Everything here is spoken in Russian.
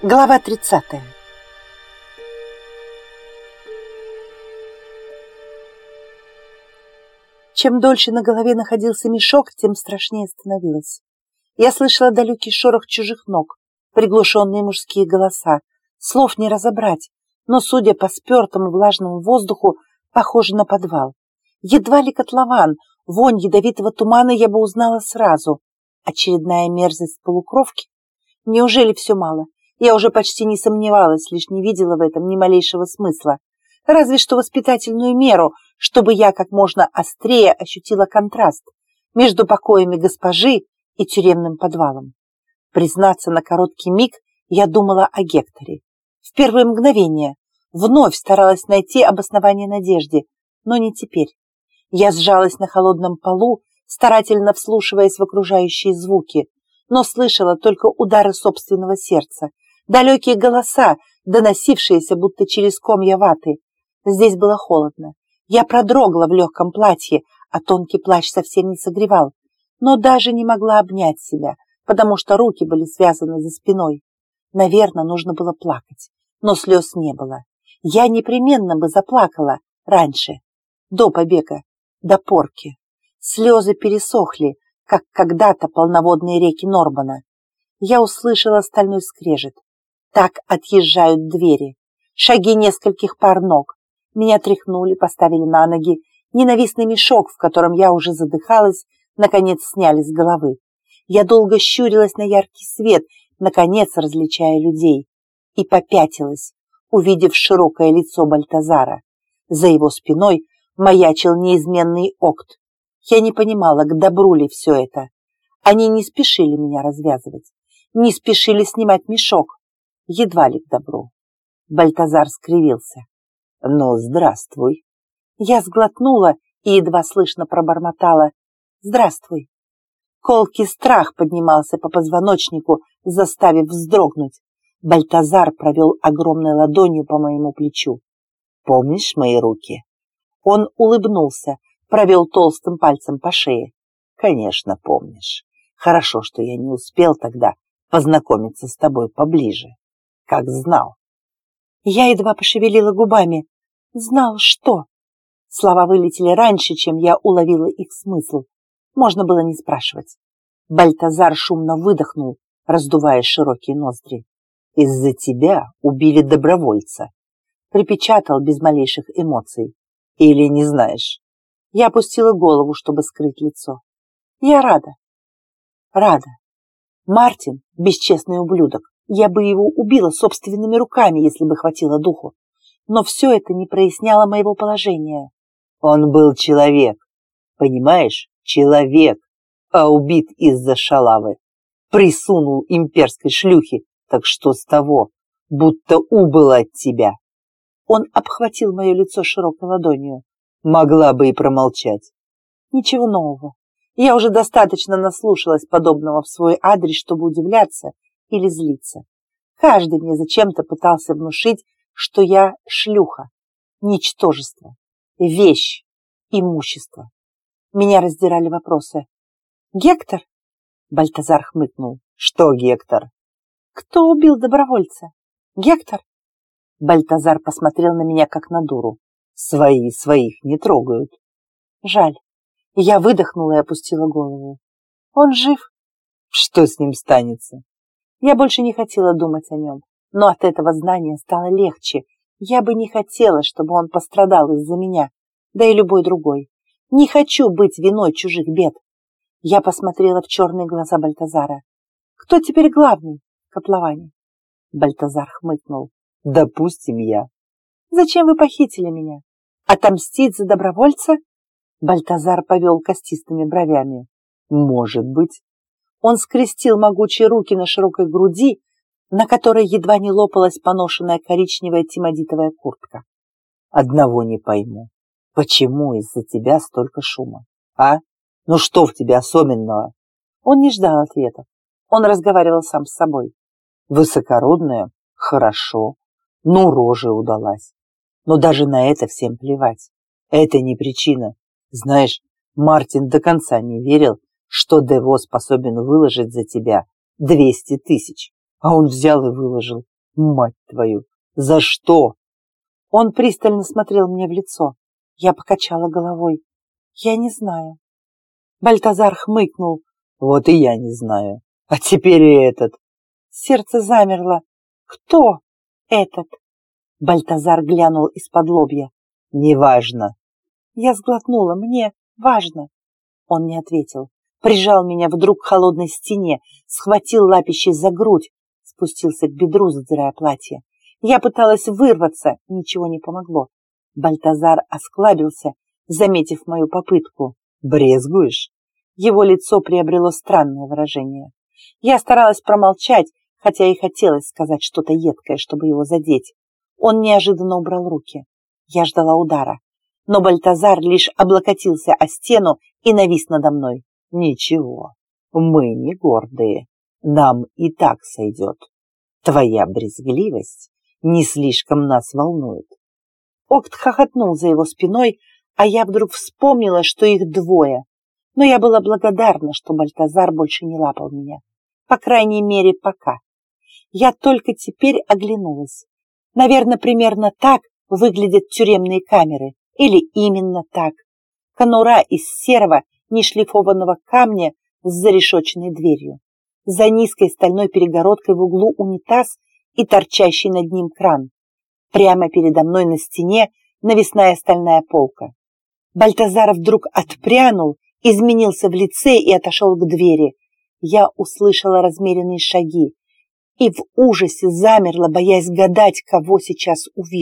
Глава 30 Чем дольше на голове находился мешок, тем страшнее становилось. Я слышала далекий шорох чужих ног, приглушенные мужские голоса. Слов не разобрать, но, судя по спертому влажному воздуху, похоже на подвал. Едва ли котлован, вонь ядовитого тумана я бы узнала сразу. Очередная мерзость полукровки? Неужели все мало? Я уже почти не сомневалась, лишь не видела в этом ни малейшего смысла. Разве что воспитательную меру, чтобы я как можно острее ощутила контраст между покоями госпожи и тюремным подвалом. Признаться, на короткий миг я думала о Гекторе. В первое мгновение вновь старалась найти обоснование надежде, но не теперь. Я сжалась на холодном полу, старательно вслушиваясь в окружающие звуки, но слышала только удары собственного сердца, далекие голоса, доносившиеся будто через комья ваты. Здесь было холодно. Я продрогла в легком платье, а тонкий плащ совсем не согревал, но даже не могла обнять себя, потому что руки были связаны за спиной. Наверное, нужно было плакать, но слез не было. Я непременно бы заплакала раньше, до побега, до порки. Слезы пересохли, как когда-то полноводные реки Норбана. Я услышала стальной скрежет. Так отъезжают двери. Шаги нескольких пар ног. Меня тряхнули, поставили на ноги. Ненавистный мешок, в котором я уже задыхалась, наконец сняли с головы. Я долго щурилась на яркий свет, наконец различая людей, и попятилась, увидев широкое лицо Бальтазара. За его спиной маячил неизменный окт. Я не понимала, к добру ли все это. Они не спешили меня развязывать, не спешили снимать мешок едва ли к добру. Бальтазар скривился. «Ну, здравствуй!» Я сглотнула и едва слышно пробормотала «Здравствуй!» Колкий страх поднимался по позвоночнику, заставив вздрогнуть. Бальтазар провел огромной ладонью по моему плечу. «Помнишь мои руки?» Он улыбнулся, провел толстым пальцем по шее. «Конечно, помнишь. Хорошо, что я не успел тогда познакомиться с тобой поближе как знал. Я едва пошевелила губами. Знал что? Слова вылетели раньше, чем я уловила их смысл. Можно было не спрашивать. Бальтазар шумно выдохнул, раздувая широкие ноздри. «Из-за тебя убили добровольца», — припечатал без малейших эмоций. «Или не знаешь?» Я опустила голову, чтобы скрыть лицо. «Я рада. Рада. Мартин — бесчестный ублюдок. Я бы его убила собственными руками, если бы хватило духу. Но все это не проясняло моего положения. Он был человек, понимаешь, человек, а убит из-за шалавы. Присунул имперской шлюхи, так что с того, будто убыл от тебя. Он обхватил мое лицо широкой ладонью. Могла бы и промолчать. Ничего нового. Я уже достаточно наслушалась подобного в свой адрес, чтобы удивляться или злиться. Каждый мне зачем-то пытался внушить, что я шлюха, ничтожество, вещь, имущество. Меня раздирали вопросы. «Гектор?» Бальтазар хмыкнул. «Что Гектор?» «Кто убил добровольца?» «Гектор?» Бальтазар посмотрел на меня, как на дуру. «Свои своих не трогают». «Жаль». Я выдохнула и опустила голову. «Он жив?» «Что с ним станется?» Я больше не хотела думать о нем, но от этого знания стало легче. Я бы не хотела, чтобы он пострадал из-за меня, да и любой другой. Не хочу быть виной чужих бед. Я посмотрела в черные глаза Бальтазара. Кто теперь главный котловане? Бальтазар хмыкнул. Допустим, я. Зачем вы похитили меня? Отомстить за добровольца? Бальтазар повел костистыми бровями. Может быть. Он скрестил могучие руки на широкой груди, на которой едва не лопалась поношенная коричневая тимодитовая куртка. Одного не пойму. Почему из-за тебя столько шума? А? Ну что в тебе особенного? Он не ждал ответов. Он разговаривал сам с собой. Высокородная? Хорошо. Ну, рожа удалась. Но даже на это всем плевать. Это не причина. Знаешь, Мартин до конца не верил, что Дево способен выложить за тебя двести тысяч, а он взял и выложил. Мать твою, за что? Он пристально смотрел мне в лицо. Я покачала головой. Я не знаю. Бальтазар хмыкнул. Вот и я не знаю. А теперь и этот. Сердце замерло. Кто этот? Бальтазар глянул из-под лобья. Неважно. Я сглотнула. Мне важно. Он не ответил. Прижал меня вдруг к холодной стене, схватил лапищей за грудь, спустился к бедру, задирая платье. Я пыталась вырваться, ничего не помогло. Бальтазар осклабился, заметив мою попытку. «Брезгуешь?» Его лицо приобрело странное выражение. Я старалась промолчать, хотя и хотелось сказать что-то едкое, чтобы его задеть. Он неожиданно убрал руки. Я ждала удара. Но Бальтазар лишь облокотился о стену и навис надо мной. «Ничего, мы не гордые. Нам и так сойдет. Твоя брезгливость не слишком нас волнует. Окт хохотнул за его спиной, а я вдруг вспомнила, что их двое. Но я была благодарна, что Бальтазар больше не лапал меня. По крайней мере, пока. Я только теперь оглянулась. Наверное, примерно так выглядят тюремные камеры. Или именно так. Конура из серого, нешлифованного камня с зарешоченной дверью. За низкой стальной перегородкой в углу унитаз и торчащий над ним кран. Прямо передо мной на стене навесная стальная полка. Бальтазар вдруг отпрянул, изменился в лице и отошел к двери. Я услышала размеренные шаги и в ужасе замерла, боясь гадать, кого сейчас увижу.